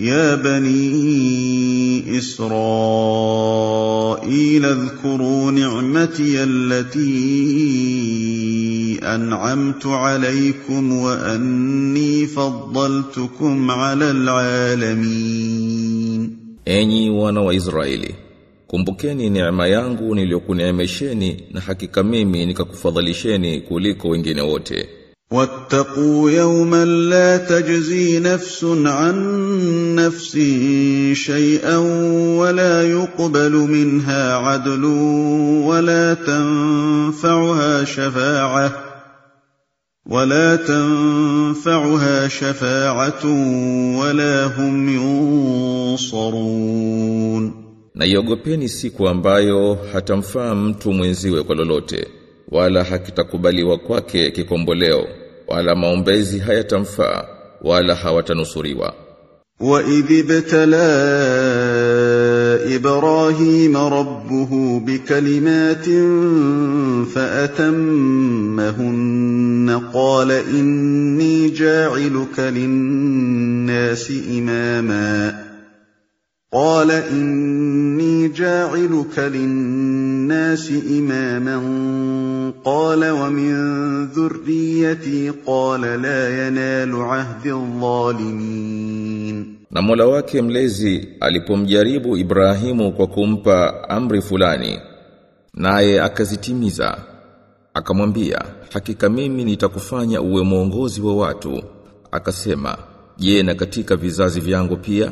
يا بني إسرائيل اذكروا نعمتي التي أنعمت عليكم وأني فضلتكم على العالمين Enyi wana wa Israeli, kumbukeni neema yangu niliyokuneemesheni na hakika mimi nikakufadhalisheni kuliko wengine wote. واتقوا يوما لا تجزي نفس عن نفس شيئا ولا يقبل منها عدل ولا تنفعها شفاعة ولا تنفعها شفاعة ولا هم ينصرون. Na iogopeni siku ambayo hatamfaa mtu mwenziwe kwa lolote, wala hakitakubaliwa kwake kikomboleo, wala maombezi hayatamfaa, wala hawatanusuriwa. وإذ ابتلى إبراهيم ربه بكلمات فأتمهن قال إني جاعلك للناس إماما قال إني جاعلك للناس إماما قال ومن ذريتي قال لا ينال عهد الظالمين Na Mola wake mlezi alipomjaribu Ibrahimu kwa kumpa amri fulani, naye akazitimiza, akamwambia, hakika mimi nitakufanya uwe mwongozi wa watu. Akasema, je, na katika vizazi vyangu pia?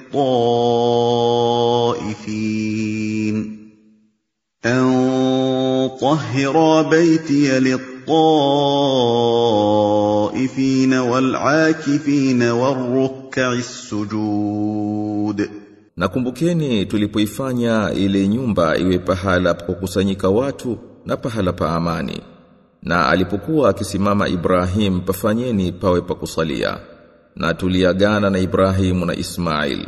للطائفين أن طهرا بيتي للطائفين والعاكفين والركع السجود Nakumbukeni tulipoifanya ile nyumba iwe pahala pa kukusanyika watu na pahala pa amani. Na alipokuwa akisimama Ibrahim pafanyeni pawe pa kusalia. Na tuliagana na Ibrahimu na Ismail.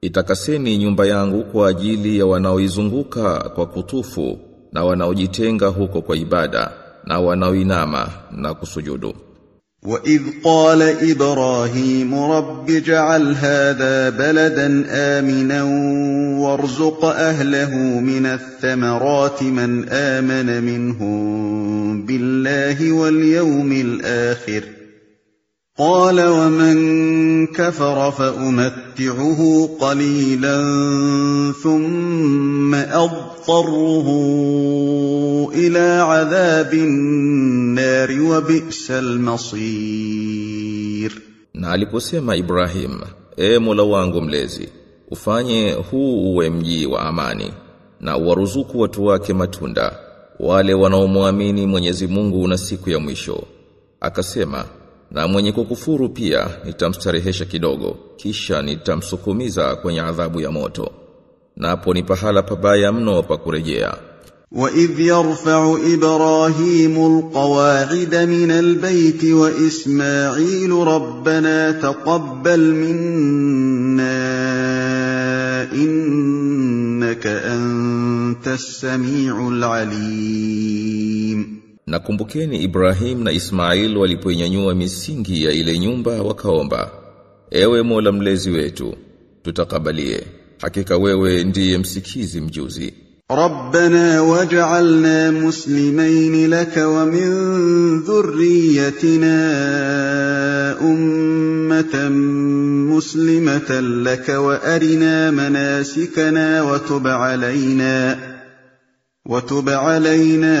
Itakaseni nyumba yangu kwa ajili ya wanaoizunguka kwa kutufu na wanaojitenga huko kwa ibada na wanaoinama na kusujudu. وإذ قال إبراهيم رب اجعل هذا بلدا آمنا وارزق أهله من الثمرات من آمن منهم بالله واليوم الآخر قال ومن كفر فأمتعه قليلا ثم أضطره إلى عذاب النار وبئس المصير Na aliposema Ibrahim, e Mola wangu mlezi, ufanye huu uwe mji wa amani na uwaruzuku watu wake matunda wale wanaomwamini Mwenyezi Mungu na siku ya mwisho. Akasema, na mwenye kukufuru pia nitamstarehesha kidogo, kisha nitamsukumiza kwenye adhabu ya moto. Napo ni pahala pabaya mno pa kurejea. وإذ يرفع إبراهيم القواعد من البيت وإسماعيل ربنا تقبل منا إنك أنت السميع العليم Nakumbukeni Ibrahim na Ismail walipoinyanyua misingi ya ile nyumba wakaomba, Ewe Mola mlezi wetu, tutakabalie. Hakika wewe ndiye msikizi mjuzi. ربنا واجعلنا مسلمين لك ومن ذريتنا أمة مسلمة لك وأرنا مناسكنا وتب علينا وتب علينا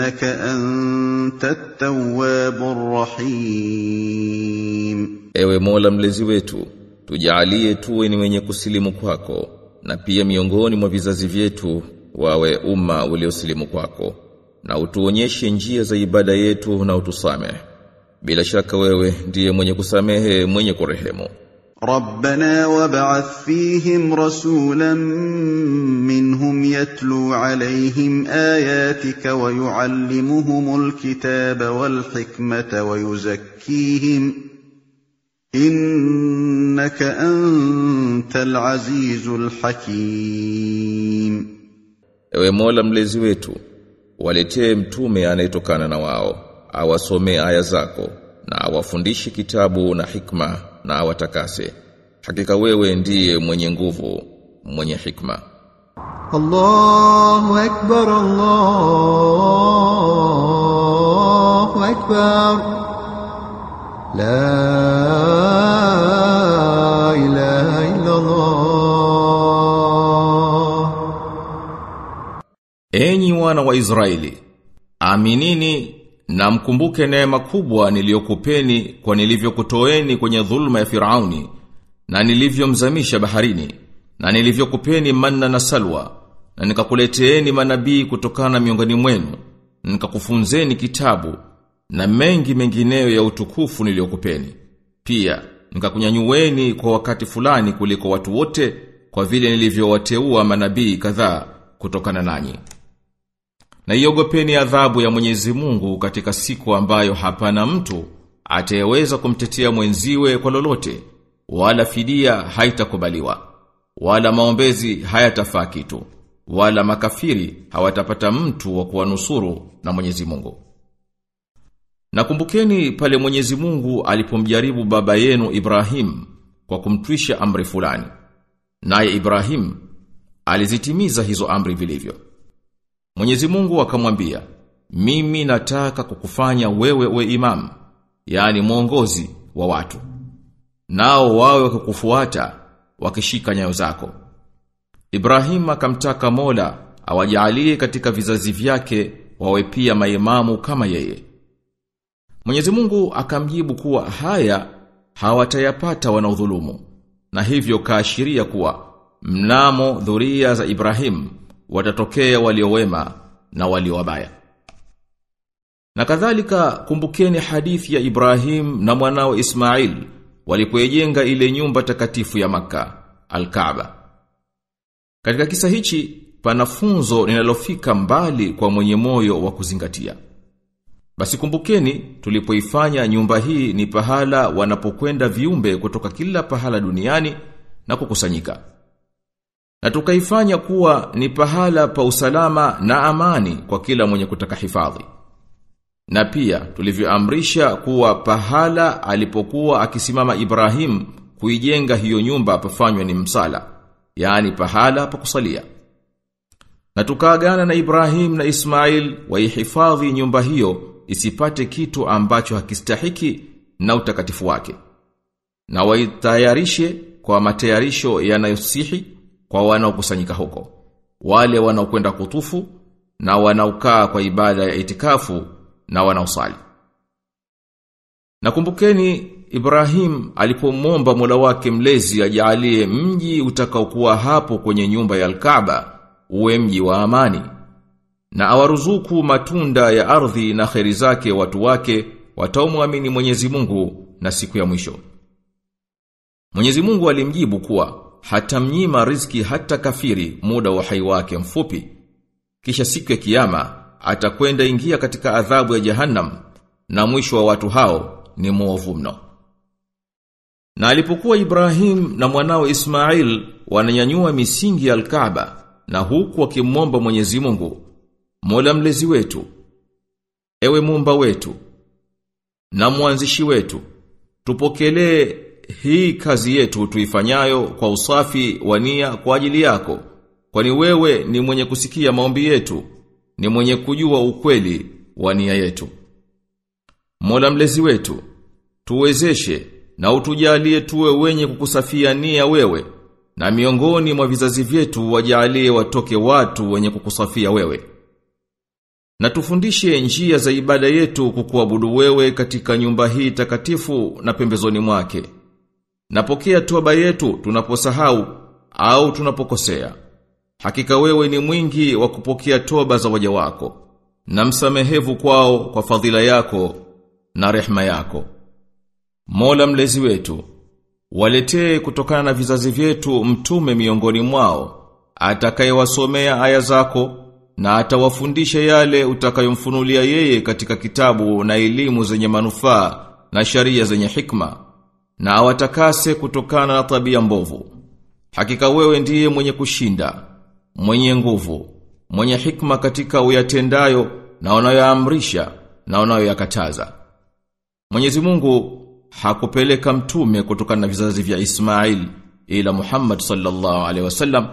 إنك أنت التواب الرحيم Ewe Mola mlezi wetu, tujalie tuwe ni wenye kusilimu kwako, na pia miongoni mwa vizazi vyetu wawe umma uliosilimu kwako, na utuonyeshe njia za ibada yetu na utusamehe. Bila shaka wewe ndiye mwenye kusamehe, mwenye kurehemu. رَبَّنَا وَابْعَثْ فِيهِمْ رَسُولًا مِّنْهُمْ يَتْلُو عَلَيْهِمْ آيَاتِكَ وَيُعَلِّمُهُمُ الْكِتَابَ وَالْحِكْمَةَ وَيُزَكِّيهِمْ ۚ إِنَّكَ أَنتَ الْعَزِيزُ الْحَكِيمُ Ewe Mola mlezi wetu, waletee mtume anayetokana na wao, awasomee aya zako na awafundishe kitabu na hikma na awatakase. Hakika wewe ndiye mwenye nguvu mwenye hikma. Allahu akbar Allahu akbar. La ilaha illa Allah Enyi wana wa Israeli aminini na mkumbuke neema kubwa niliyokupeni kwa nilivyokutoeni kwenye dhulma ya Firauni na nilivyomzamisha baharini na nilivyokupeni manna na salwa na nikakuleteeni manabii kutokana miongoni mwenu nikakufunzeni kitabu na mengi mengineyo ya utukufu niliyokupeni. Pia nikakunyanyueni kwa wakati fulani kuliko watu wote kwa vile nilivyowateua manabii kadhaa kutokana nanyi na iogopeni adhabu ya Mwenyezi Mungu katika siku ambayo hapana mtu atayeweza kumtetea mwenziwe kwa lolote wala fidia haitakubaliwa wala maombezi hayatafaa kitu wala makafiri hawatapata mtu wa kuwanusuru na Mwenyezi Mungu. Nakumbukeni pale Mwenyezi Mungu alipomjaribu baba yenu Ibrahim kwa kumtwisha amri fulani. Naye Ibrahim alizitimiza hizo amri vilivyo Mwenyezi Mungu akamwambia, "Mimi nataka kukufanya wewe we imam, yani mwongozi wa watu. Nao wawe wakikufuata wakishika nyayo zako." Ibrahim akamtaka Mola awajalie katika vizazi vyake wawe pia maimamu kama yeye. Mwenyezi Mungu akamjibu kuwa haya hawatayapata wanaodhulumu. Na hivyo kaashiria kuwa mnamo dhuria za Ibrahim watatokea waliowema na walio wabaya. Na kadhalika kumbukeni hadithi ya Ibrahim na mwanao Ismail walipojenga ile nyumba takatifu ya maka Al-Kaaba. Katika kisa hichi pana funzo linalofika mbali kwa mwenye moyo wa kuzingatia. Basi kumbukeni tulipoifanya nyumba hii ni pahala wanapokwenda viumbe kutoka kila pahala duniani na kukusanyika. Na tukaifanya kuwa ni pahala pa usalama na amani kwa kila mwenye kutaka hifadhi. Na pia tulivyoamrisha kuwa pahala alipokuwa akisimama Ibrahim kuijenga hiyo nyumba pafanywe ni msala, yaani pahala pa kusalia. Na tukaagana na Ibrahim na Ismail waihifadhi nyumba hiyo isipate kitu ambacho hakistahiki na utakatifu wake. Na waitayarishe kwa matayarisho yanayosihi kwa wanaokusanyika huko. Wale wanaokwenda kutufu na wanaokaa kwa ibada ya itikafu na wanaosali. Nakumbukeni Ibrahim alipomwomba Mola wake mlezi ajalie mji utakaokuwa hapo kwenye nyumba ya Al-Kaaba uwe mji wa amani na awaruzuku matunda ya ardhi na kheri zake watu wake wataomwamini Mwenyezi Mungu na siku ya mwisho. Mwenyezi Mungu alimjibu kuwa hatamnyima riziki hata kafiri muda wa hai wake mfupi. Kisha siku ya kiyama atakwenda ingia katika adhabu ya Jahannam na mwisho wa watu hao ni muovu mno. Na alipokuwa Ibrahim na mwanawe Ismail wananyanyua misingi ya Al-Kaaba na huku wakimwomba Mwenyezi Mungu, Mola mlezi wetu, ewe mumba wetu na mwanzishi wetu, tupokelee hii kazi yetu tuifanyayo kwa usafi wa nia kwa ajili yako, kwani wewe ni mwenye kusikia maombi yetu, ni mwenye kujua ukweli wa nia yetu. Mola mlezi wetu, tuwezeshe na utujalie tuwe wenye kukusafia nia wewe, na miongoni mwa vizazi vyetu wajalie watoke watu wenye kukusafia wewe. Na tufundishe njia za ibada yetu kukuabudu wewe katika nyumba hii takatifu na pembezoni mwake. Napokea toba yetu tunaposahau au tunapokosea. Hakika wewe ni mwingi wa kupokea toba za waja wako na msamehevu kwao kwa fadhila yako na rehma yako. Mola mlezi wetu, waletee kutokana na vizazi vyetu mtume miongoni mwao atakayewasomea aya zako na atawafundisha yale utakayomfunulia yeye katika kitabu na elimu zenye manufaa na sharia zenye hikma na awatakase kutokana na tabia mbovu. Hakika wewe ndiye mwenye kushinda mwenye nguvu mwenye hikma katika uyatendayo na unayoamrisha na unayoyakataza. Mwenyezi Mungu hakupeleka mtume kutokana na vizazi vya Ismail ila Muhammad sallallahu alaihi wasallam.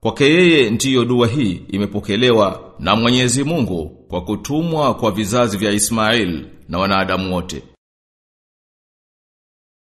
Kwake yeye ndiyo dua hii imepokelewa na Mwenyezi Mungu kwa kutumwa kwa vizazi vya Ismail na wanadamu wote